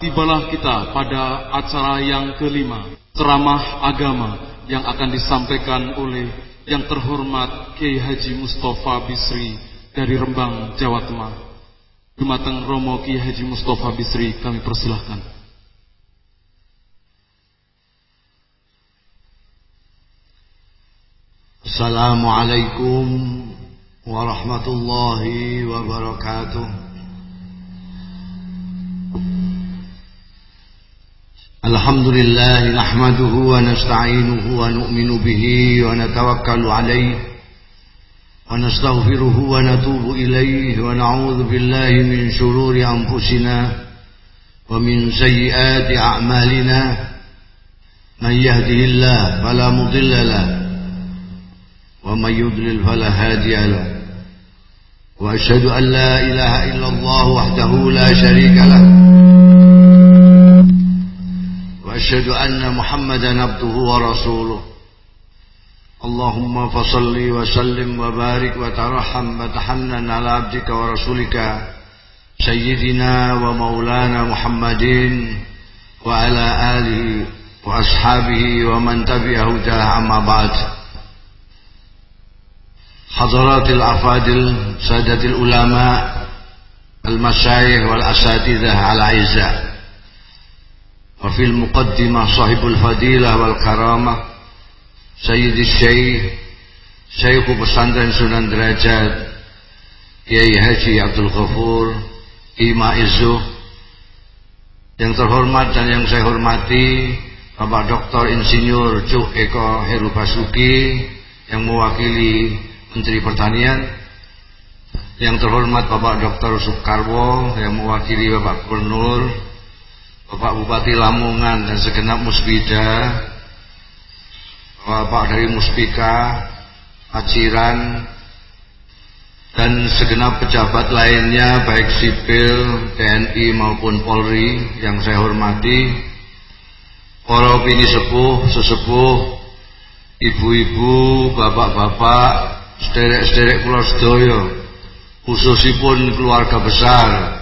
Tibalah kita pada acara yang kelima, ceramah agama yang akan disampaikan oleh yang terhormat Kiai Haji Mustafa Bisri dari Rembang, Jawa Tengah. Dumateng Romo Kiai Haji Mustafa Bisri kami persilahkan. Assalamualaikum warahmatullahi wabarakatuh. الحمد لله نحمده ونستعينه ونؤمن به ونتوكل عليه ونستغفره ونتوب إليه ونعوذ بالله من شرور أنفسنا ومن سيئات أعمالنا من يهده الله فلا مضل له ومن يضلل فلا هادي له وأشهد أن لا إله إلا الله وحده لا شريك له وأشهد أن محمدا عبده ورسوله. اللهم فصل وسلم وبارك وترحم وتحنن على عبدك ورسولك سيدنا ومولانا محمد وعلى آله وأصحابه ومن تبع هداه أما بعد. حضرات الأفاضل سادة العلماء المشايخ والأساتذة الأعزاء. وفي المقدمة صاحب الفضيلة والكرامة سيد الشيخ شيخ pesantren Sunan Derajat Kiai Haji Abdul Ghafur Ima Izuh yang terhormat dan yang saya hormati Bapak Dr. Insinyur Cuk Eko Heru Basuki yang mewakili Menteri Pertanian yang terhormat Bapak Dr. Soekarwo yang mewakili Bapak Gubernur Bapak Bupati Lamongan dan segenap Musbida Bapak dari Muspika Paciran dan segenap pejabat lainnya baik sipil, TNI maupun Polri yang saya hormati para opini sepuh, sesepuh ibu-ibu, bapak-bapak sederek-sederek kula sedaya khususipun keluarga besar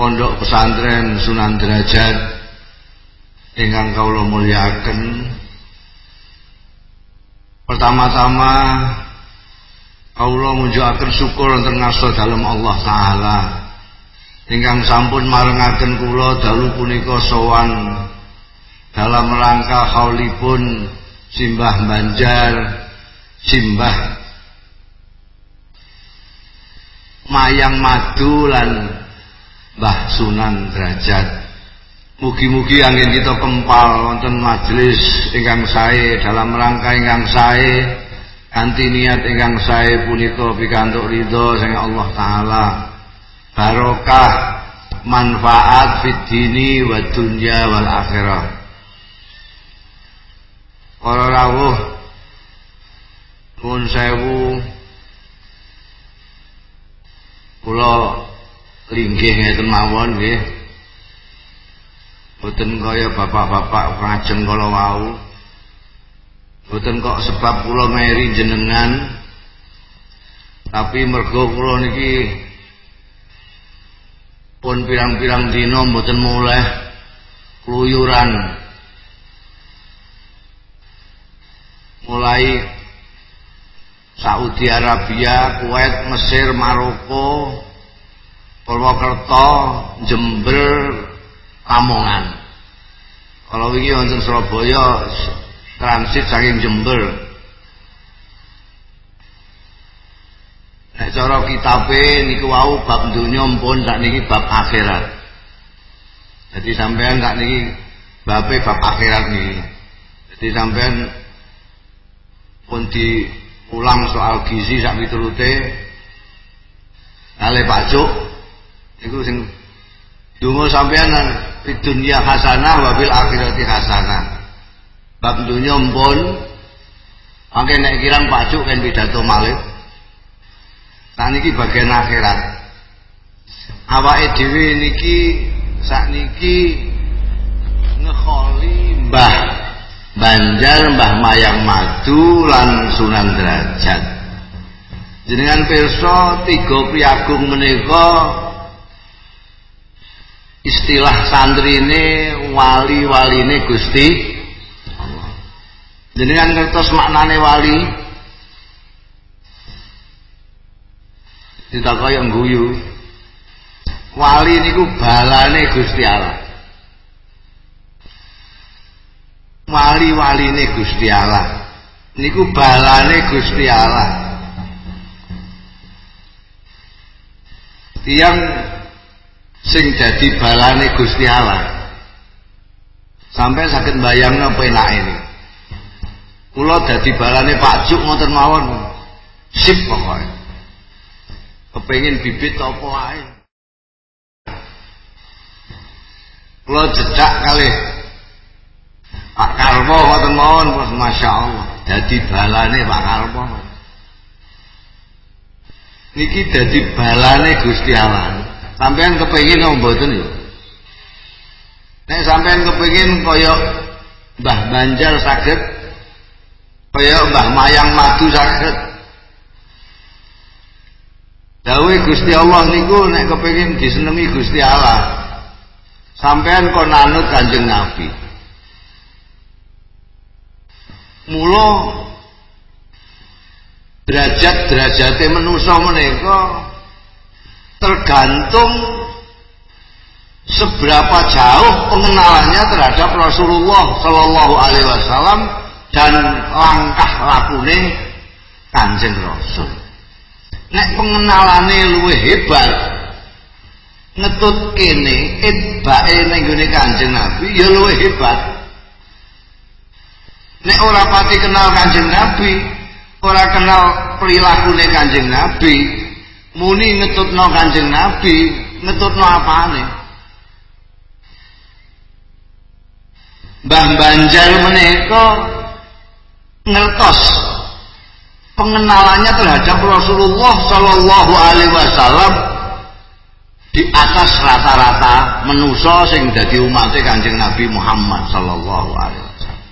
pondok pesantren Sunan Derajat ingkang kawula mulyakaken. Pertama-tama kawula munjukaken syukur wonten ngasta dalem Allah taala. Ingkang sampun marengaken kula dalu punika sowan dalam rangka haulipun simbah banjar simbah mayang madu lan Mbah Sunan Derajat. Mugi-mugi angin kita kempal wonten majelis ingkang sae dalam rangka ingkang sae kanthi niat ingkang sae punika pikantuk ridho sing Allah taala. Barokah manfaat fid dini wa dunya wal akhirah. Para rawuh pun sewu kula linggih ngeten mawon nggih. Boten kaya bapak-bapak ngajeng kala wau. Boten kok sebab kula meri jenengan. Tapi mergo kula niki pun pirang-pirang dina mboten mulai keluyuran. Mulai Saudi Arabia, Kuwait, Mesir, Maroko, Purwokerto, Jember, Lamongan. Kalau wingi wonten Surabaya transit saking Jember. Nek cara kitabe niku wau bab donya mpun sakniki bab akhirat. Jadi sampean sak niki babe bab akhirat niki. Jadi sampean pun diulang soal gizi sak miturute. Ale Pak Cuk Iku sing donga sampeyan di dunia hasanah wa bil akhirati hasanah. Bab dunya mpun mangke nek kirang pajuk kan pidato malih. Nah niki bagian akhirat. Awake dhewe niki sakniki ngekholi Mbah Banjar Mbah Mayang Madu lan Sunan Derajat. Jenengan pirsa tiga priagung menika istilah santri ini wali-wali ini Gusti kan kertas maknane wali? Tidak kaya guyu. Wali niku balane Gusti Allah. Wali-waline Gusti Allah. Niku balane Gusti Allah. Tiang sing dadi balane Gusti Allah. Sampai sakit bayang apa enak ini. Kula dadi balane Pak Juk ngoten mawon. Sip pokoknya kepengin bibit apa wae. Kula jejak kali Pak Karmo ngoten mawon Masya Allah dadi balane Pak Karmo. Niki dadi balane Gusti Allah sampean kepengin apa mboten ya? Nek sampean kepengin kaya Mbah Banjar saged kaya Mbah Mayang Madu saged. Dawe Gusti Allah niku nek kepengin disenengi Gusti Allah. Sampean kon anut Kanjeng Nabi. Mula derajat-derajate manusa menika tergantung seberapa jauh pengenalannya terhadap Rasulullah Shallallahu Alaihi Wasallam dan langkah lakune kanjeng Rasul. Nek pengenalane luwih hebat, ngetut kene, itbae ning kanjeng Nabi ya luwih hebat. Nek ora pati kenal kanjeng Nabi, ora kenal perilakune kanjeng Nabi, muni ngetutno kanjeng nabi ngetutno apane Mbah Banjar menika ngertos pengenalannya terhadap Rasulullah Shallallahu Alaihi Wasallam di atas rata-rata menuso sing dadi umat Kanjeng Nabi Muhammad Shallallahu Alaihi Wasallam.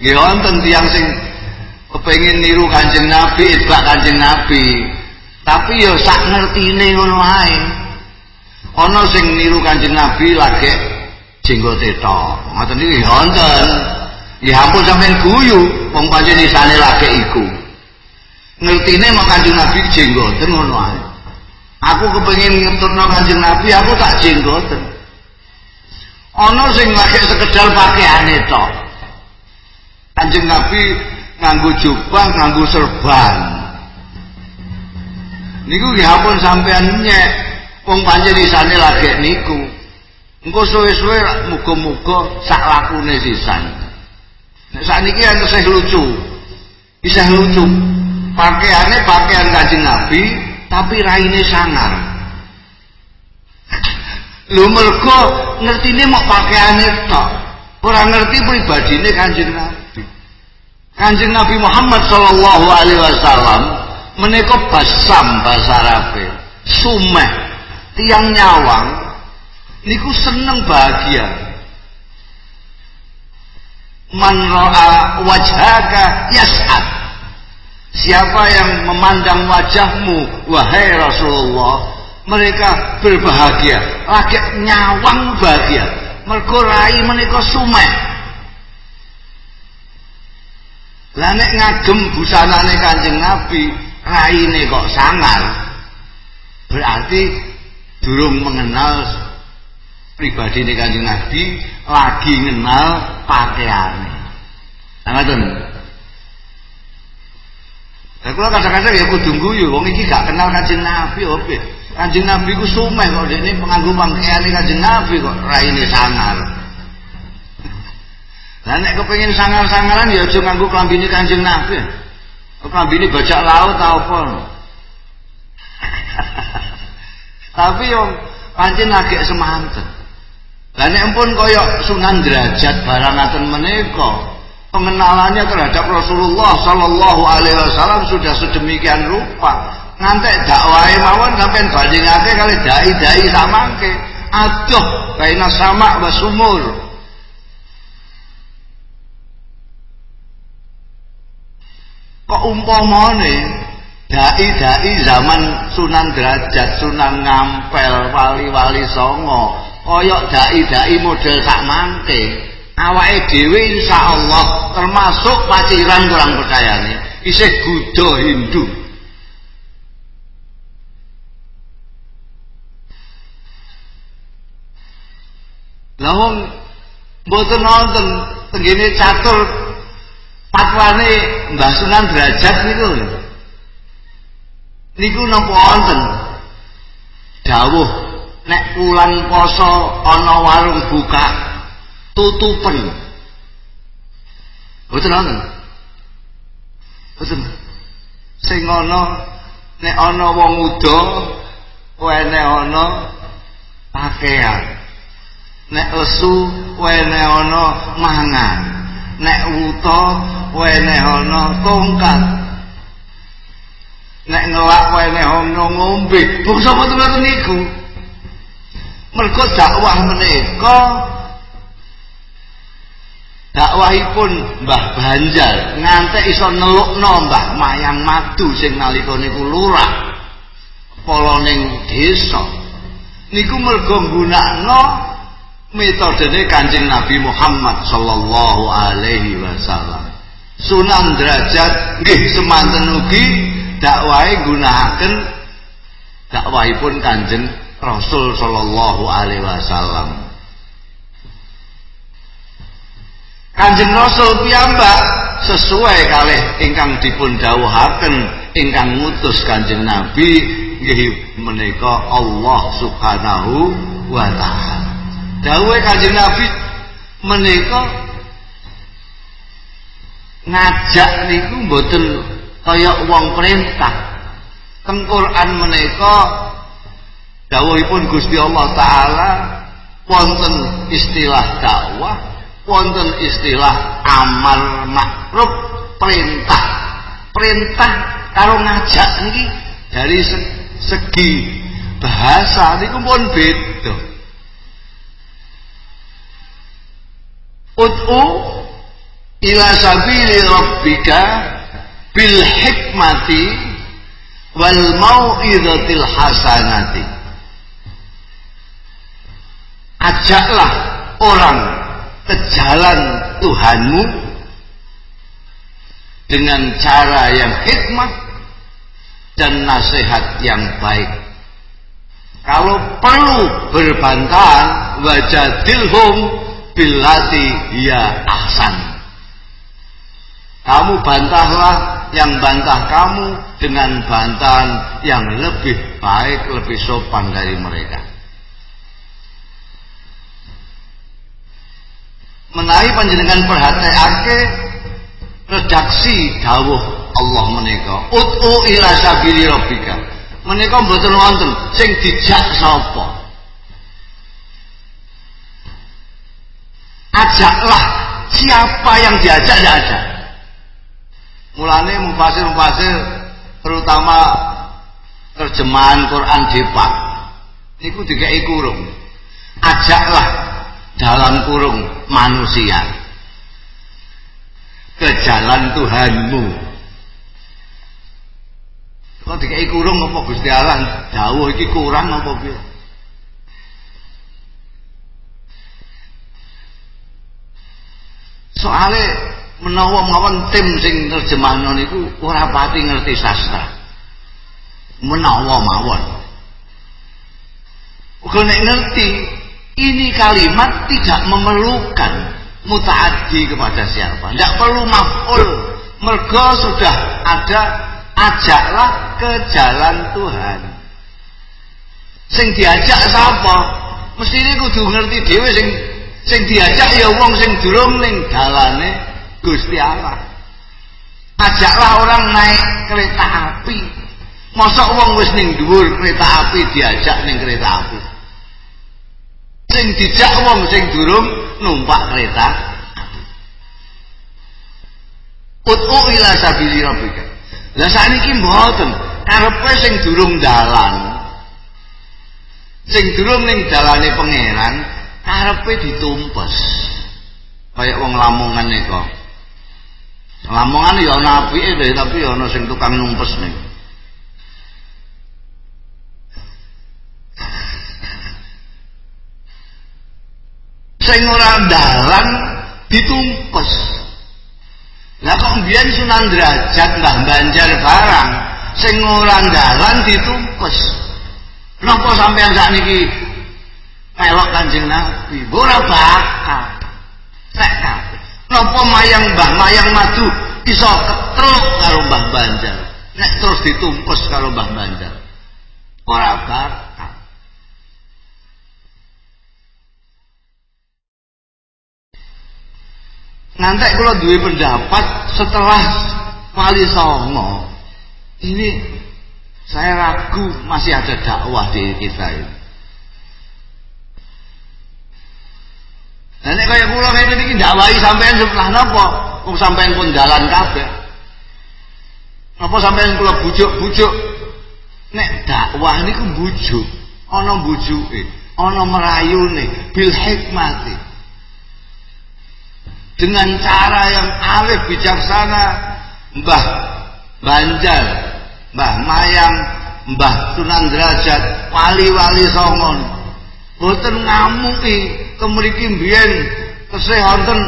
Ya wonten tiyang sing kepengin niru Kanjeng Nabi, itbak Kanjeng Nabi, tapi ya sak ngertine ngono wae ana sing niru kanjeng nabi lagi jenggote tok ngoten iki wonten. Ya ampun sampean guyu pancen isane lagi iku. Ngertine mau kanjeng nabi jenggoten ngono wae aku kepengin ngeturno kanjeng nabi aku tak jenggoten ana sing lagi sekedar pakaiane tok kanjeng nabi nganggo jubah nganggo serban niku nggih ampun sampean nyek. Wong pancen isane lagi niku. Engko suwe-suwe muga-muga sak lakune sisan. Nek sakniki kan tesih lucu. Bisa lucu. Pakaiannya pakaian kanjeng Nabi tapi raine sangar. Lu mergo ngertine mau pakaiane tok. Ora ngerti pribadine kanjeng Nabi. Kanjeng Nabi Muhammad sallallahu alaihi wasallam menika basam bahasa Arabe. Sumeh. Tiang nyawang. Niku seneng bahagia. Man ra'a wajhaka yas'ad. Siapa yang memandang wajahmu wahai Rasulullah mereka berbahagia. Lagi nyawang bahagia. Mergo rai menika sumeh. Lah nek ngagem busanane Kanjeng Nabi raine kok sangar berarti durung mengenal pribadi ini kanjeng Nabi lagi mengenal pakaiannya ngaten Lah kula kadang-kadang ya kudu guyu wong iki gak kenal Kanjeng Nabi opo. Kanjeng Nabi ku sumeh kok dene penganggo pakaiane Kanjeng Nabi kok raine sangar. Lah nek kepengin sangar-sangaran ya aja nganggo klambine Kanjeng Nabi. Ini bajak laut tau apa? Tapi yang pancen agak semanten. Lah nek pun kaya Sunan Derajat barang ngaten menika, pengenalannya terhadap Rasulullah sallallahu alaihi wasallam sudah sedemikian rupa. Ngantek dakwahe mawon sampean bandingake kali dai-dai samangke. Aduh, kaina sama wa sumur. Kok umpamane dai-dai zaman Sunan Derajat, Sunan Ngampel, wali-wali songo, koyok dai-dai model sak mangke. Awake dhewe insyaallah termasuk paciran kurang percayane, isih Buddha Hindu. Lahong mboten nonton tenggene catur fatwane Mbah Sunan Derajat niku. Niku napa wonten? Dawuh nek wulan poso ana warung buka tutupen. Mboten nonton. Mboten. Sing ana nek ana wong uda wene ana pakaian. Nek lesu wene ana mangan. Nek wuta wene ana tongkat. Nek ngelak wene ana ngombe. Bangsa mboten niku. Mergo dakwah menika dakwahipun Mbah Banjar ngantek iso nelukno Mbah Mayang Madu sing nalika niku lurah ning desa niku mergo nggunakno metodene Kanjeng Nabi Muhammad sallallahu alaihi wasallam Sunan derajat nggih semanten ugi dakwahe gunakaken dakwahipun Kanjeng Rasul sallallahu alaihi wasallam Kanjeng Rasul piyambak sesuai kalih ingkang dipun dawuhaken ingkang ngutus Kanjeng Nabi nggih menika Allah Subhanahu wa taala. Dawuhe Kanjeng Nabi menika ngajak niku mboten kaya wong perintah. Teng Quran menika dawuhipun Gusti Allah taala wonten istilah dakwah wonten istilah amal makruf perintah perintah karo ngajak niki dari segi bahasa niku pun beda Ud'u ila sabili rabbika bil hikmati wal mau'izatil hasanati ajaklah orang ke jalan Tuhanmu dengan cara yang hikmah dan nasihat yang baik. Kalau perlu berbantahan, wajadilhum bilati ya ahsan. Kamu bantahlah yang bantah kamu dengan bantahan yang lebih baik, lebih sopan dari mereka. menawi panjenengan perhatekake redaksi dawuh Allah menika ut'u ila sabili rabbika. Menika mboten wonten sing dijak sapa? Ajaklah siapa yang diajak ada mulane mufasir-mufasir terutama terjemahan Quran Jepang. Niku dikai kurung. Ajaklah dalam kurung manusia. Ke jalan Tuhanmu. Kok dikai kurung apa Gusti Allah? Dawuh iki kurang apa piye? Soale menawa mawon tim sing terjemahno niku ora pati ngerti sastra menawa mawon uga nek ngerti ini kalimat tidak memerlukan mutaaddi kepada siapa. Tidak perlu maf'ul. Mergo sudah ada ajaklah ke jalan Tuhan. Sing diajak siapa? Mesti kudu ngerti dhewe sing sing diajak ya wong sing durung ning dalane Gusti Allah. Ajaklah orang naik kereta api. Mosok wong wis ning dhuwur kereta api diajak ning kereta api sing dijak wong sing durung numpak kereta Ut'u ila sabili rabbika. Lah sakniki mboten karepe sing durung dalan. Sing durung ning dalane pangeran karepe ditumpes. Kayak wong Lamongan niku. Lamongan ya ana apike lho tapi ya ana sing tukang numpes nih. Sing ora dalan ditumpes. Lah kok mbiyen Sunan Derajat Mbah Banjar barang sing ora dalan ditumpes. Napa sampean sakniki elok Kanjeng Nabi ora bakal. Sak napa mayang Mbah? Mayang madu. Iso ketruk karo Mbah Banjar. Nek terus ditumpes karo Mbah Banjar. Ora bakal Nanti kalau dua pendapat setelah Wali Songo. Ini saya ragu masih ada dakwah di kita ini. Nanti kayak pulau kayak ini dakwahi sampean sebelah nopo, kok sampean pun jalan kafe. Apa sampean kula bujuk-bujuk? Nek dakwah niku bujuk, ana bujuke, ana merayune bil hikmati. Dengan cara yang alif bijaksana Mbah Banjar Mbah Mayang Mbah Sunan Derajat wali-wali songon boten ngamuki kemriki mbiyen wonten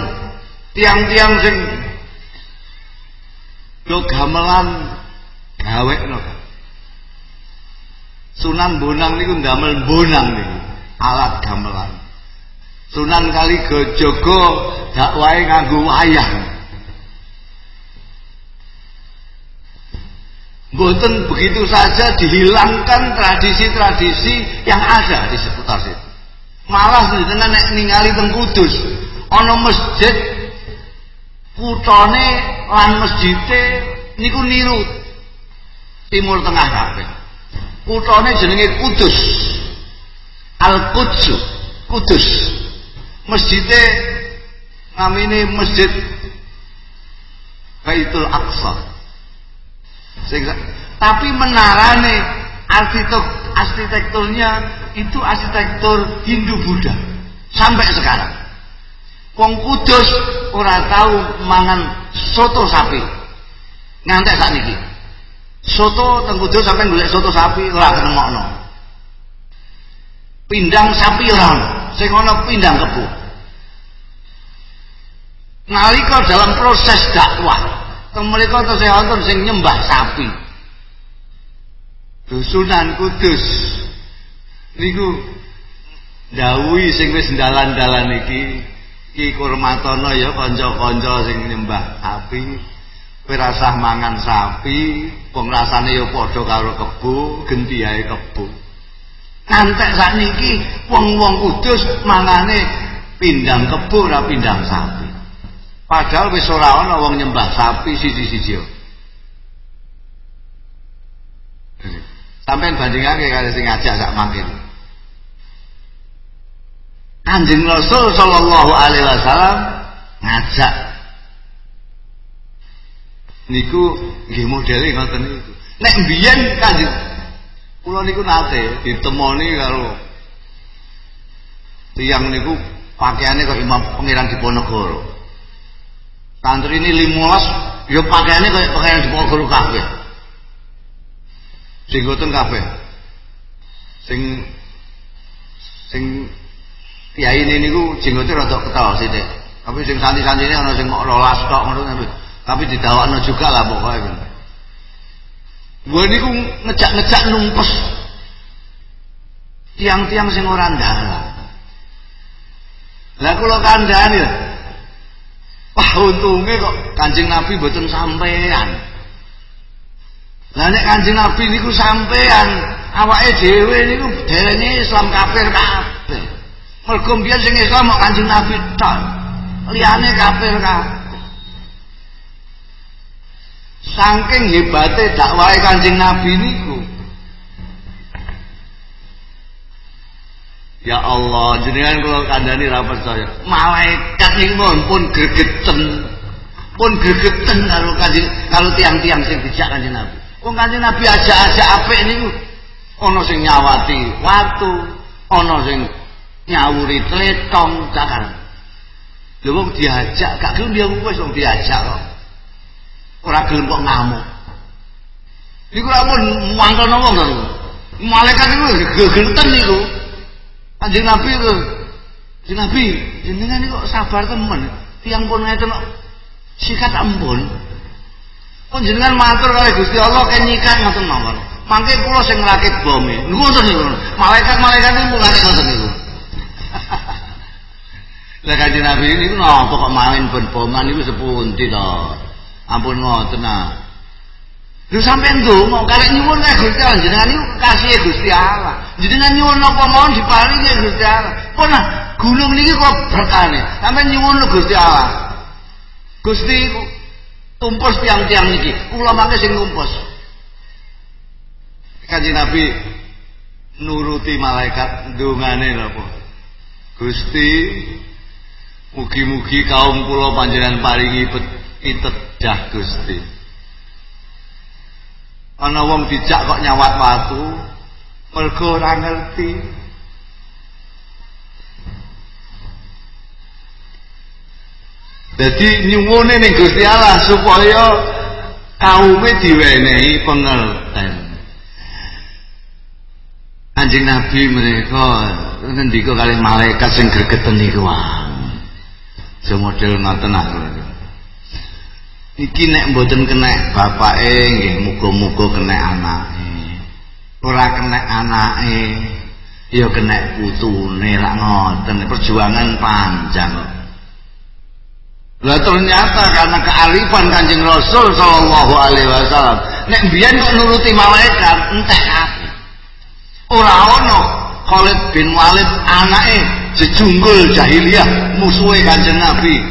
tiang-tiang sing yo gamelan gawekno Sunan Bonang niku ndamel bonang niku alat gamelan Sunan Kalijogo dakwahe nganggo wayang. Boten begitu saja dihilangkan tradisi-tradisi yang ada di seputar situ. Malah dengan nek ningali teng Kudus ana masjid kutone lan masjite niku niru Timur Tengah kabeh. Kutone jenenge Kudus. Al-Quds, Kudus masjidnya namanya masjid Baitul Aqsa sehingga tapi menarane arsitek arsitekturnya itu arsitektur Hindu Buddha. Sampai sekarang. Wong Kudus ora tahu mangan soto sapi. Ngantek saat ini soto teng Kudus sampai golek soto sapi ora kenemokno pindang sapi ora sing ana pindang kebo. Nalika dalam proses dakwah mereka tesih wonten sing nyembah sapi Dusunan Kudus. Niku dawuhi sing wis dalan-dalan iki. Ki Kurmatono ya kanca-kanca sing nyembah sapi kowe rasah mangan sapi. Wong rasane ya padha karo kebo gentiahe kebo. Ngantek sakniki wong-wong Kudus mangane pindang kebo ora pindang sapi. Padahal wis ora ana wong nyembah sapi siji-siji. Sampai bandingake karo sing ngajak sak mangkin. Kanjeng Rasul sallallahu alaihi wasallam ngajak niku nggih modele ngoten niku. Nek mbiyen Kanjeng kula niku nate ditemoni karo tiyang niku pakaiane kok Imam Pangeran Diponegoro. Santri ini limolas, ya pakaiannya kayak pakaian di guru kabeh. Jenggoten kabeh. Sing sing kiai niku jenggotnya rada ketal sithik. Tapi sing santri-santri ini ana sing kok rolas tok ngono tapi didawakno juga lah pokoknya. Gue niku ngejak-ngejak numpes tiang-tiang sing ora ndalan. Lah kula kandhani Wah untungnya kok kancing Nabi betul sampean. Lah nek Kanjeng Nabi niku sampean, awake dhewe niku derenge Islam kafir kabeh. Mergo biyen sing Islam kok Kanjeng Nabi tok. Liyane kafir kabeh. Saking hebate dakwahe Kanjeng Nabi niku, Ya Allah, jenengan kalau kandani ra percaya. Malaikat niku pun gregeten. Pun gregeten karo kanjeng kalau tiang-tiang sing dijak kanjeng Nabi. Wong kanjeng Nabi aja-aja apik niku ana sing nyawati watu, ana sing nyawuri tletong cakar. Lha wong diajak gak gelem wis wong diajak kok. Ora gelem kok ngamuk. Iku ora mun mangkel wong to. Malaikat niku gregeten niku. Kanjeng Nabi itu Nabi, jenengan kok sabar temen. Tiang pun ngeten kok sikat ampun. Pun jenengan matur kali Gusti Allah kan nyikat ngoten mawon. Mangke kula sing ngrakit bome. Ngoten niku. Malaikat-malaikat niku mulane ngoten niku. Lah kanjeng Nabi niku napa kok main ben boman niku sepundi to? Ampun ngoten nah. Lu sampean ndonga karek nyuwun kae Gusti Allah jenengan niku kasih Gusti Allah. Jenengan nyuwun napa mawon diparingi Gusti Allah. Pun gunung niki kok berkane. Sampeyan nyuwun Gusti Allah. Gusti tumpus tiang-tiang niki. Kula mangke sing numpus. Kanjeng Nabi nuruti malaikat ndongane napa? Gusti mugi-mugi kaum kula panjenengan paringi pitedah Gusti. Ana wong dijak kok nyawat watu, mergo ora ngerti. Jadi nyuwune ning Gusti Allah supaya kaume diwenehi pengertian. Anjing Nabi mereka ngendika kali malaikat sing gregeten niku wae. Semodel ngoten aku. Iki nek mboten kena bapake nggih muga-muga kena anake. Ora kena anake ya kena putune lak ngoten perjuangan panjang kok. Lah ternyata karena kearifan Kanjeng Rasul sallallahu alaihi wasallam, nek biyen kok nuruti malaikat entek apa. Ora ono Khalid bin Walid anake jejunggul jahiliyah musuhe Kanjeng Nabi.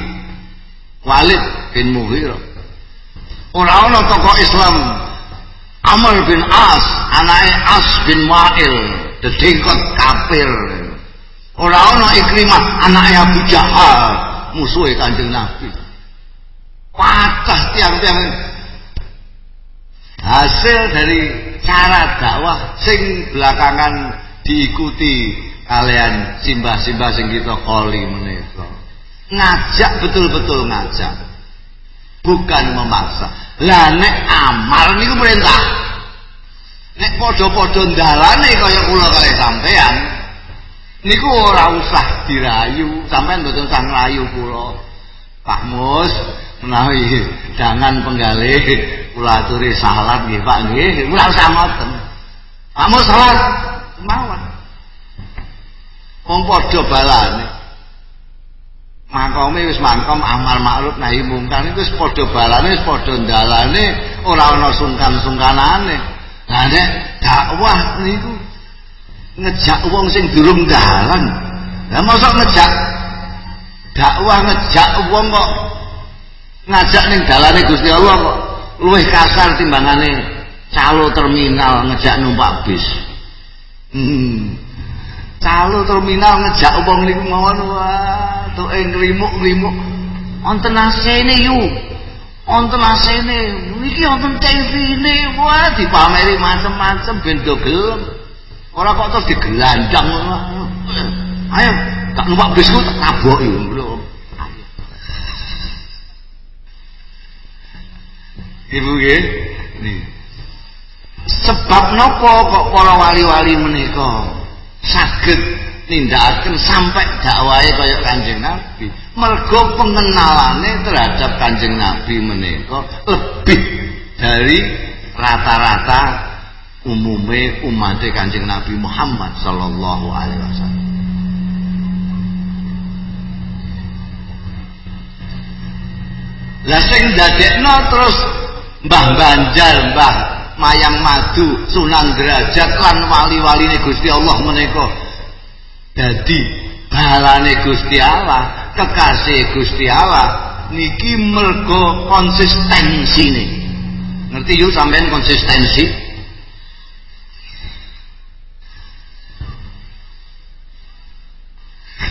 Walid bin Mughirah. Ora ono tokoh Islam Amr bin As, anake As bin Wa'il, dedengkot kafir. Ora ono Ikrimah anake Abu Jahal, musuhe Kanjeng Nabi. Patah tiang-tiang hasil dari cara dakwah sing belakangan diikuti kalian simbah-simbah sing kita koli menika. Ngajak betul-betul ngajak. Bukan memaksa. Lah nek amar niku perintah. Nek padha-padha ndalane kaya kula kali sampean niku ora usah dirayu, sampean mboten usah nglayu kula. Pak Mus menawi jangan penggalih kula aturi salat nggih Pak nggih, ora usah ngoten. Pak Mus salat mawon. Wong padha balane. Makome wis mangkom amal makruf nahi mungkar iku wis padha balane wis padha ndalane ora ana sungkan-sungkanane. Lah nek dakwah niku ngejak wong sing durung dalan. Lah mosok ngejak dakwah ngejak wong kok ngajak ning dalane Gusti Allah kok luwih kasar timbangane calo terminal ngejak numpak bis. Hmm. Calo terminal ngejak wong niku mawon wah tuke nglimuk-nglimuk. Wonten asene yu. Wonten asene. Niki wonten TV-ne wah dipameri macem-macem ben do gelem. Ora kok terus digelandang ngono. Ayo, tak numpak bisku tak taboki belum. Ibu. Nih. Sebab napa kok para wali-wali menika saged nindakaken sampai dakwahe kaya Kanjeng Nabi. Mergo pengenalane terhadap Kanjeng Nabi menika lebih dari rata-rata umume umat Kanjeng Nabi Muhammad sallallahu alaihi wasallam. Lah dadekno terus Mbah Banjar, Mbah Mayang Madu, Sunan Derajat lan wali-waline Gusti Allah menika dadi balane Gusti Allah, kekasih Gusti Allah niki mergo konsistensine. Ngerti yuk sampean konsistensi?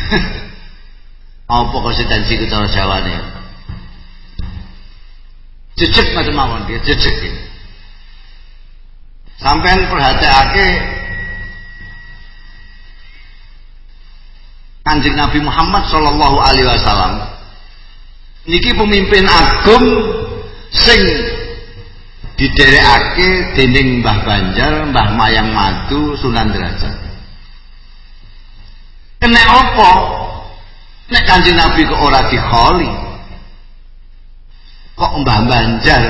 Apa konsistensi ke cara Jawane? Jejeg macam mawon dia, jejeg. Sampean perhatiake Kanjeng Nabi Muhammad sallallahu alaihi wasallam niki pemimpin agung sing diderekake dening Mbah Banjar, Mbah Mayang Madu, Sunan Derajat. Kena apa? nek kanjeng Nabi kok ora dikholi? Kok Mbah Banjar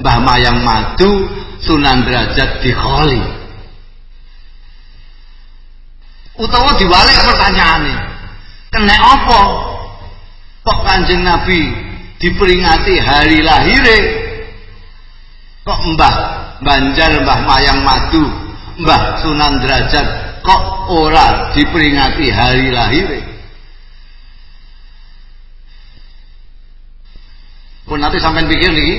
Mbah Mayang Madu Sunan Derajat dikholi? Utawa diwalik pertanyaannya kena apa? Kok kanjeng Nabi diperingati hari lahire? Kok Mbah Banjar Mbah Mayang Madu Mbah Sunan Derajat kok ora diperingati hari lahire pun nanti sampai pikir nih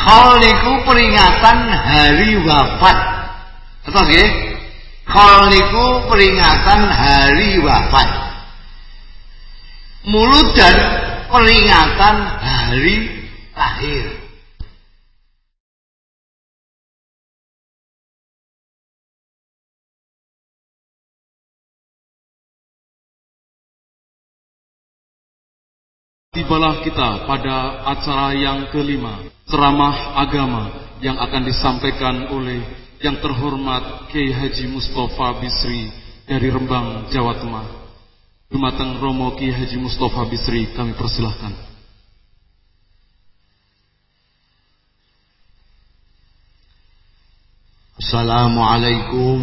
Khol niku peringatan hari wafat. Atau nggih? Niku peringatan hari wafat. Mulut dan peringatan hari lahir Tibalah kita pada acara yang kelima, ceramah agama yang akan disampaikan oleh yang terhormat Kiai Haji Mustafa Bisri dari Rembang, Jawa Tengah. Dumateng Romo Kiai Haji Mustafa Bisri kami persilahkan. Assalamualaikum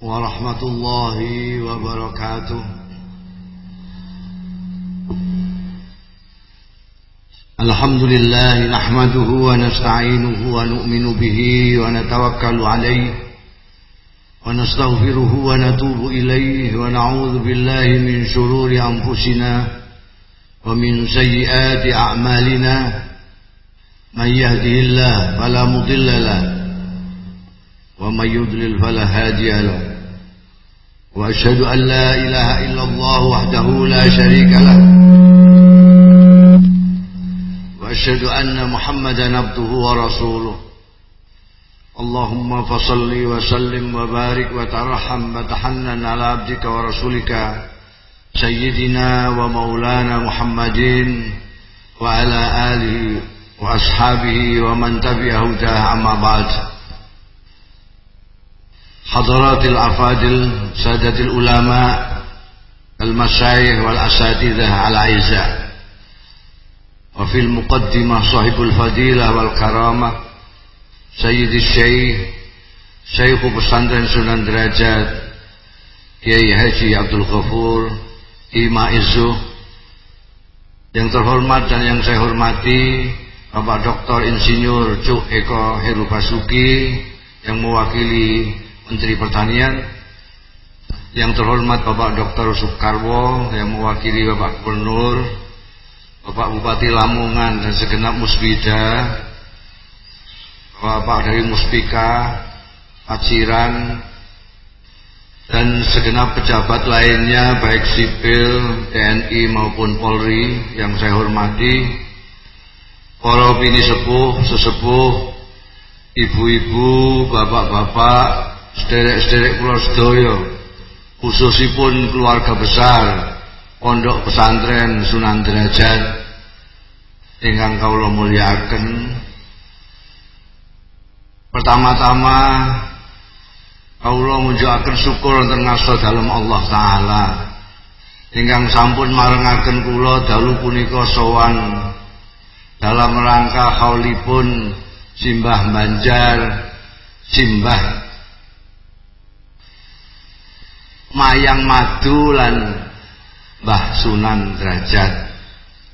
warahmatullahi wabarakatuh. الحمد لله نحمده ونستعينه ونؤمن به ونتوكل عليه ونستغفره ونتوب إليه ونعوذ بالله من شرور أنفسنا ومن سيئات أعمالنا من يهده الله فلا مضل له ومن يضلل فلا هادي له وأشهد أن لا إله إلا الله وحده لا شريك له وأشهد أن محمدا عبده ورسوله. اللهم فصل وسلم وبارك وترحم وتحنن على عبدك ورسولك سيدنا ومولانا محمد وعلى آله وأصحابه ومن تبع هداه أما بعد. حضرات الأفاضل سادة العلماء المشايخ والأساتذة الأعزاء وفي المقدمة صاحب الفضيلة والكرامة سيد الشيخ شيخ pesantren Sunan Derajat Kiai Haji Abdul Ghafur Ima Izu yang terhormat dan yang saya hormati Bapak Dr. Insinyur Cuk Eko Heru Basuki yang mewakili Menteri Pertanian yang terhormat Bapak Dr. Soekarwo yang mewakili Bapak Gubernur Bapak Bupati Lamongan dan segenap musbida Bapak dari Muspika Paciran dan segenap pejabat lainnya baik sipil, TNI maupun Polri yang saya hormati para bini sepuh, sesepuh ibu-ibu, bapak-bapak sederek-sederek kula sedaya khususipun keluarga besar pondok pesantren Sunan Derajat. Ingkang kawula mulyakaken. Pertama-tama kawula munjukaken syukur wonten ngasta dalem Allah taala. Ingkang sampun marengaken kula dalu punika sowan dalam rangka haulipun Simbah Banjar Simbah Mayang Madu lan Mbah Sunan Derajat.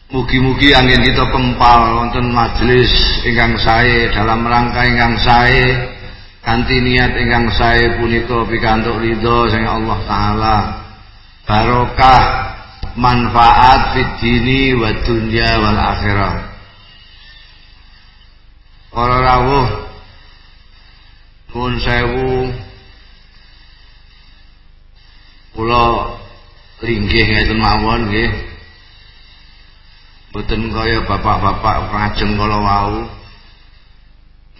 Mugi-mugi angin kita kempal wonten majelis ingkang sae dalam rangka ingkang sae kanthi niat ingkang sae punika pikantuk ridho sing Allah taala. Barokah manfaat fid dini wa dunya wal akhirah. Para rawuh nuwun sewu kula linggih ngeten mawon nggih. Boten kaya bapak-bapak prajeng kala wau.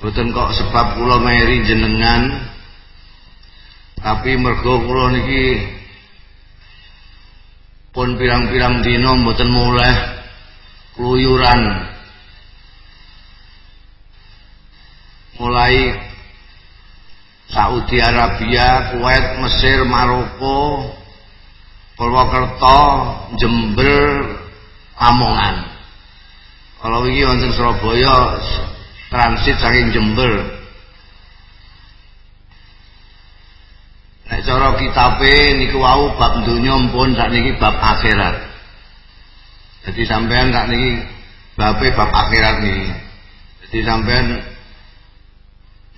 Boten kok sebab kula meri jenengan. Tapi mergo kula niki pun pirang-pirang dina mboten mulai keluyuran. Mulai Saudi Arabia, Kuwait, Mesir, Maroko, Purwokerto, Jember, Lamongan. Kalau ini wonten Surabaya transit saking Jember. Nek cara kitabe niku wau bab donya mpun sakniki bab akhirat. Jadi sampean sakniki babe bab akhirat niki. Jadi sampean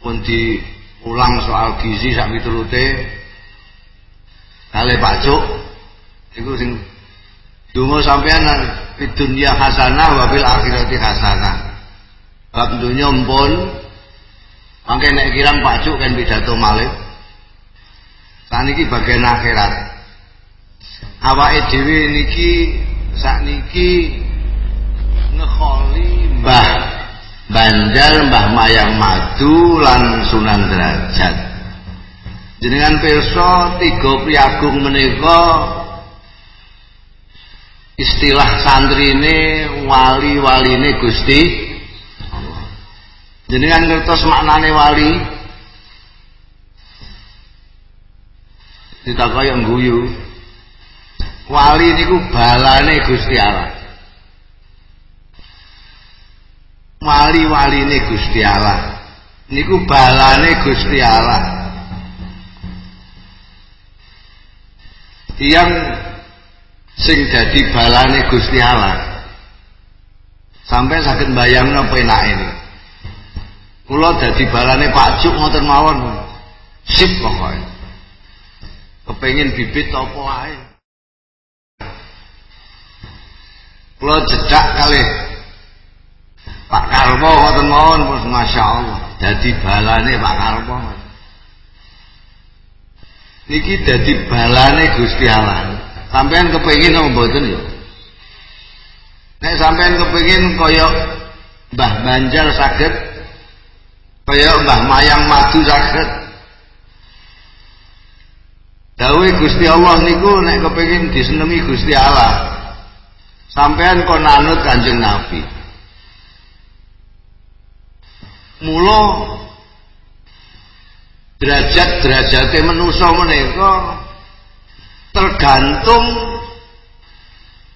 pun diulang soal gizi sak miturute kali Pak Cuk iku sing donga sampean fid dunya hasanah wa fil akhirati hasanah. Bab dunya mpun. Mangke nek kirang Pak Cuk kan pidato malih. Saniki bagian akhirat. Awake dhewe niki sakniki ngekholi Mbah Banjar Mbah Mayang Madu lan Sunan Derajat. Jenengan pirsa tiga priagung menika istilah santrine wali-waline Gusti jenengan ngertos maknane wali? Ditakaya guyu wali niku balane Gusti Allah. Wali-waline Gusti Allah. Niku balane Gusti Allah. Yang sing dadi balane Gusti Allah. Sampai sakit bayang apa enak ini. Kula dadi balane Pak Cuk ngoten mawon. Sip pokoknya kepengin bibit apa wae. Kula jedak kali Pak Karmo ngoten mawon Mas. Masyaallah dadi balane Pak Karmo. Niki dadi balane Gusti Allah sampean kepengin apa mboten ya nek sampean kepengin kaya Mbah Banjar saged kaya Mbah Mayang Madu saged Dawe Gusti Allah niku nek kepengin disenengi Gusti Allah. Sampean kon anut Kanjeng Nabi. Mula derajat-derajate manusa menika tergantung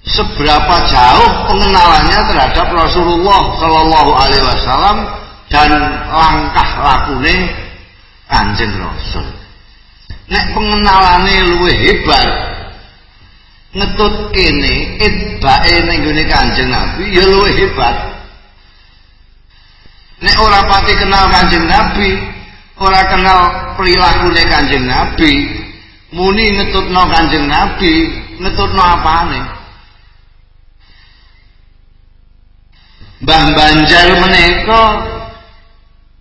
seberapa jauh pengenalannya terhadap Rasulullah Shallallahu Alaihi Wasallam dan langkah lakune Kanjeng Rasul. Nek pengenalane luwih hebat ngetut kene itbae ning gone Kanjeng Nabi ya luwih hebat. Nek ora pati kenal Kanjeng Nabi ora kenal perilakune Kanjeng Nabi muni ngetutno Kanjeng Nabi ngetutno apane Mbah Banjar menika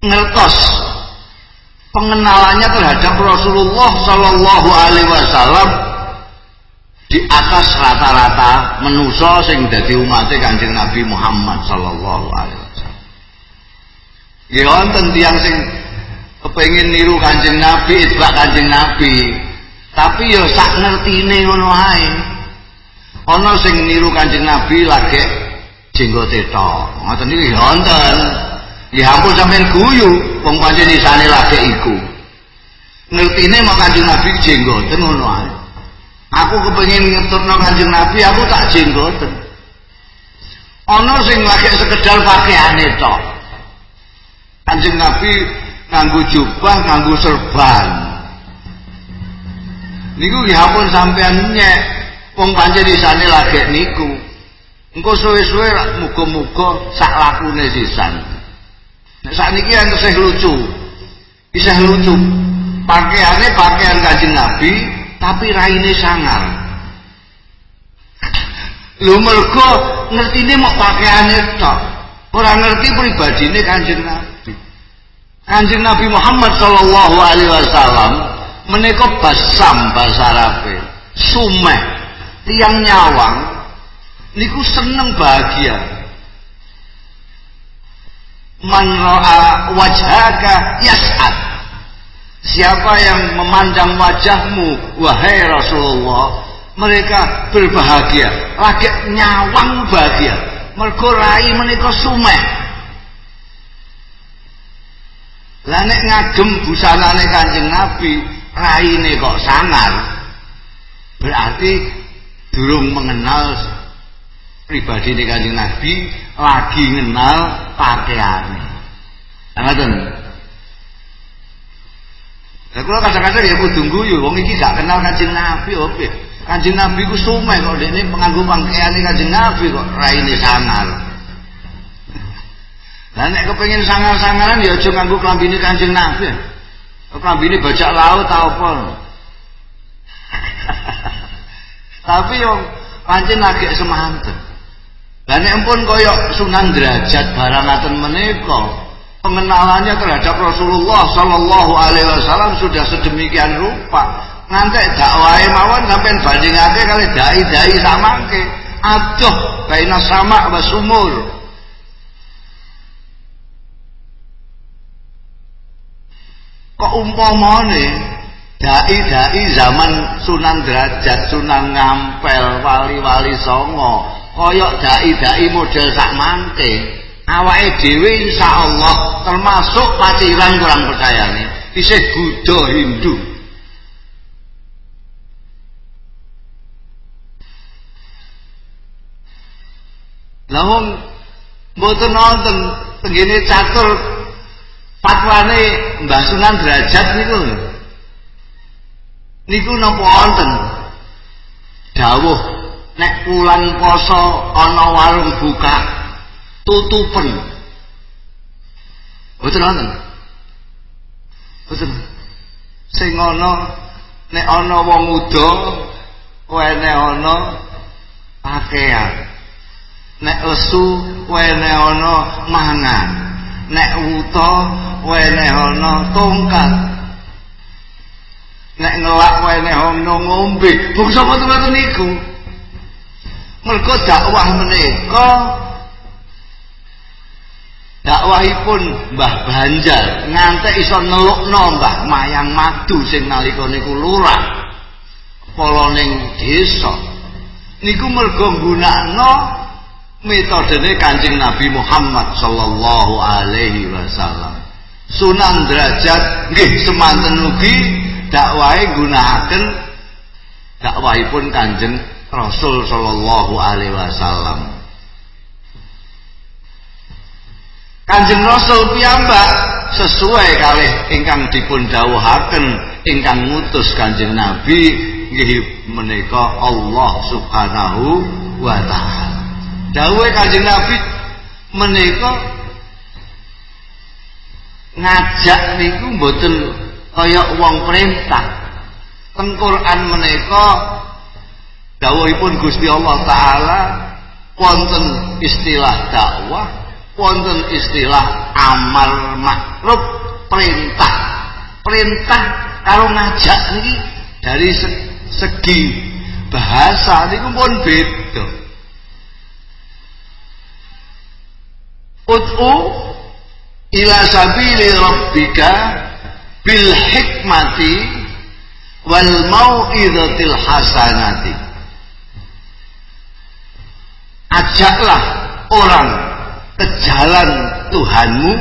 ngertos pengenalannya terhadap Rasulullah Shallallahu Alaihi Wasallam di atas rata-rata menuso sing dadi umatnya kanjeng Nabi Muhammad Shallallahu Alaihi Wasallam. Ya wonten tiyang sing kepengin niru kanjeng Nabi, itbak kanjeng Nabi, tapi ya sak ngertine ngono ae. Ana sing niru kanjeng Nabi lagi jenggote tok. Ngoten iki wonten. Ya ampun sampean guyu, wong pancen isane lagi iku. Ngertine mau Kanjeng Nabi jenggoten ngono ae. Aku kepengin ngeturno Kanjeng Nabi, aku tak jenggoten. Ana sing lagi sekedar pakaiane tok. Kanjeng Nabi nganggo jubah, nganggo serban. Niku ya ampun sampean nyek, wong pancen isane lagi niku. Engko suwe-suwe muga-muga sak lakune sisan. Nek sakniki yang tesih lucu. Bisa lucu. Pakaiannya pakaian Kanjeng Nabi tapi raine sangar. Lho mergo ngertine mau pakaiane tok. Ora ngerti pribadine Kanjeng Nabi. Kanjeng Nabi Muhammad sallallahu alaihi wasallam menika basam bahasa Arabe. Sumeh, tiang nyawang. Niku seneng bahagia. Man ra'a wajhaka yas'ad siapa yang memandang wajahmu wahai Rasulullah mereka berbahagia. Lagi nyawang bahagia. Mergo rai sumeh. Lah nek ngagem busanane Nabi raine kok sangar berarti durung mengenal pribadi ini kanjeng Nabi lagi mengenal pakaiannya Ngaten. Lah kula kadang-kadang ya kudu guyu wong iki gak kenal Kanjeng Nabi opo Kanjeng Nabi ku sumeh kok dene penganggo pakaiane Kanjeng Nabi kok raine sangar. Lah nek kepengin sangar-sangaran ya aja nganggo klambine Kanjeng Nabi. Klambine bajak laut ta apa. Tapi yo pancen lagi semanten. Lah nek pun kaya Sunan Derajat barang ngaten menika pengenalannya terhadap Rasulullah Shallallahu Alaihi Wasallam sudah sedemikian rupa ngantek dakwai mawon sampai bandingake kali dai dai sama ke aduh baina sama wa sumur kok umpamane dai dai zaman Sunan Derajat Sunan Ngampel wali-wali songo koyok dai dai model sak mangke. Awake dhewe insyaallah termasuk paciran kurang percaya nih isih Buddha Hindu. Namun mboten nonton tengene catur fatwane Mbah Sunan Derajat niku. Niku napa wonten? Dawuh nek pulang poso ana warung buka tutupen. Betul nonton betul sing ana nek ana wong uda wene ana pakaian nek lesu wene ana mangan nek wuta wene ana tongkat. Nek ngelak wene ana ngombe. Bangsa ngoten niku mergo dakwah menika dakwahipun Mbah Banjar ngantek iso nelukno Mbah Mayang Madu sing nalika niku lurah kala ning desa. Niku mergo nggunakno metodene Kanjeng Nabi Muhammad sallallahu alaihi wasallam Sunan derajat nggih semanten ugi dakwahe gunakaken dakwahipun Kanjeng Rasul sallallahu alaihi wasallam Kanjeng Rasul piyambak sesuai kali ingkang dipun dawuhaken ingkang ngutus Kanjeng Nabi nggih menika Allah Subhanahu wa taala. Dawuhe Kanjeng Nabi menika ngajak niku mboten kaya wong perintah. Teng Quran menika dawuhipun Gusti Allah taala wonten istilah dakwah wonten istilah amal makruf perintah perintah kalau ngajak niki dari segi bahasa niku pun beda Ud'u ila sabili rabbika bil hikmati wal mau'izatil hasanati ajaklah orang ke jalan Tuhanmu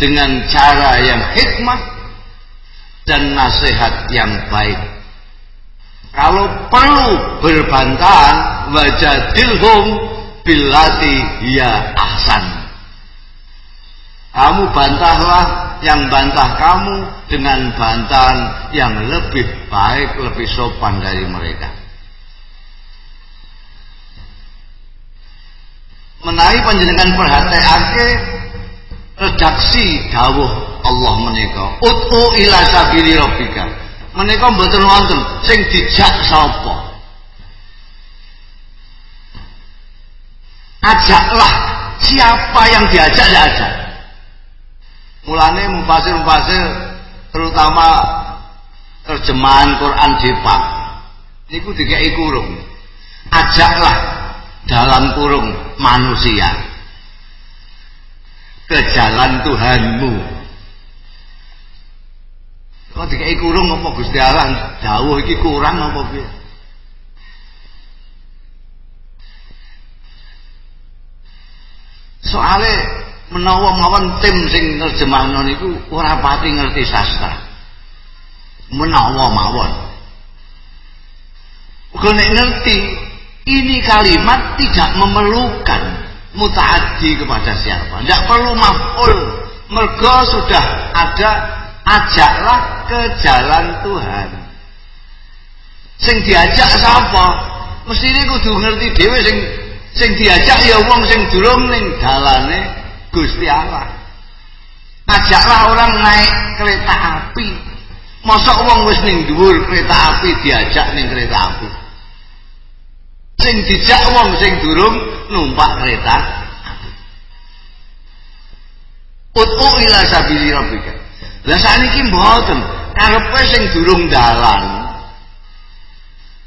dengan cara yang hikmah dan nasihat yang baik. Kalau perlu berbantahan wajadilhum bilati ya ahsan. Kamu bantahlah yang bantah kamu dengan bantahan yang lebih baik, lebih sopan dari mereka. menawi panjenengan perhatekake redaksi dawuh Allah menika utu ila sabili rabbika menika mboten wonten sing dijak sapa ajaklah. Siapa yang diajak ya ajak. Mulane mufasir-mufasir terutama terjemahan Quran Jepang. Niku dikei kurung. Ajaklah dalam kurung manusia. Ke jalan Tuhanmu. Kok dikai kurung apa Gusti Allah? Dawuh iki kurang apa soale menawa mawon tim sing nerjemahno niku ora pati ngerti sastra menawa mawon Mergo nek ngerti ini kalimat tidak memerlukan mutaaddi kepada siapa. Tidak perlu maf'ul. Mergo sudah ada ajaklah ke jalan Tuhan. Sing diajak sapa? Mestine kudu ngerti dhewe sing sing diajak ya wong sing durung ning dalane Gusti Allah. Ajaklah orang naik kereta api. Mosok wong wis ning dhuwur kereta api diajak ning kereta api. Sing dijak wong sing durung numpak kereta api. Ut'u ila sabili rabbika. Lah saniki mboten, karepe sing durung dalan.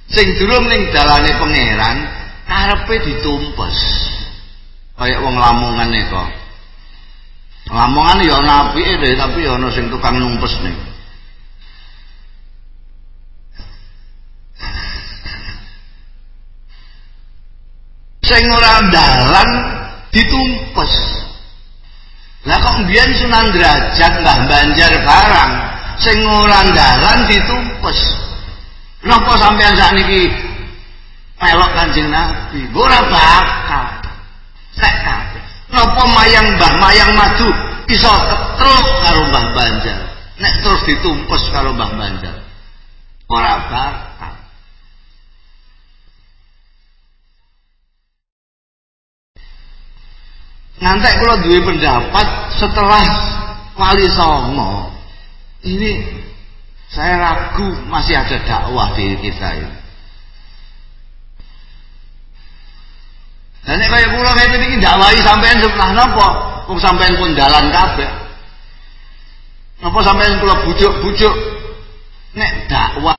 Sing durung ning dalane pangeran, karepe ditumpes. Kayak wong lamongan nika. Lamongan ya ana apike tapi ya ana sing tukang numpes nih. Sing ora dalan ditumpes. Lah kok mbiyen Sunan Derajat Mbah Banjar barang sing ora dalan ditumpes. Napa sampean sakniki melok Kanjeng Nabi? Ora bakal. Sek kabeh. Mayang Mbah Mayang Madu iso ketruk karo Mbah Banjar? Nek terus ditumpes karo Mbah Banjar. Ora bakal. Ngantek kula duwe pendapat setelah Wali Songo ini saya ragu masih ada dakwah di kita ini. Dan nek kaya kula kaya iki dakwahi sampean sebelah napa? Wong sampean pun dalan kabeh. Napa sampean kula bujuk-bujuk nek dakwah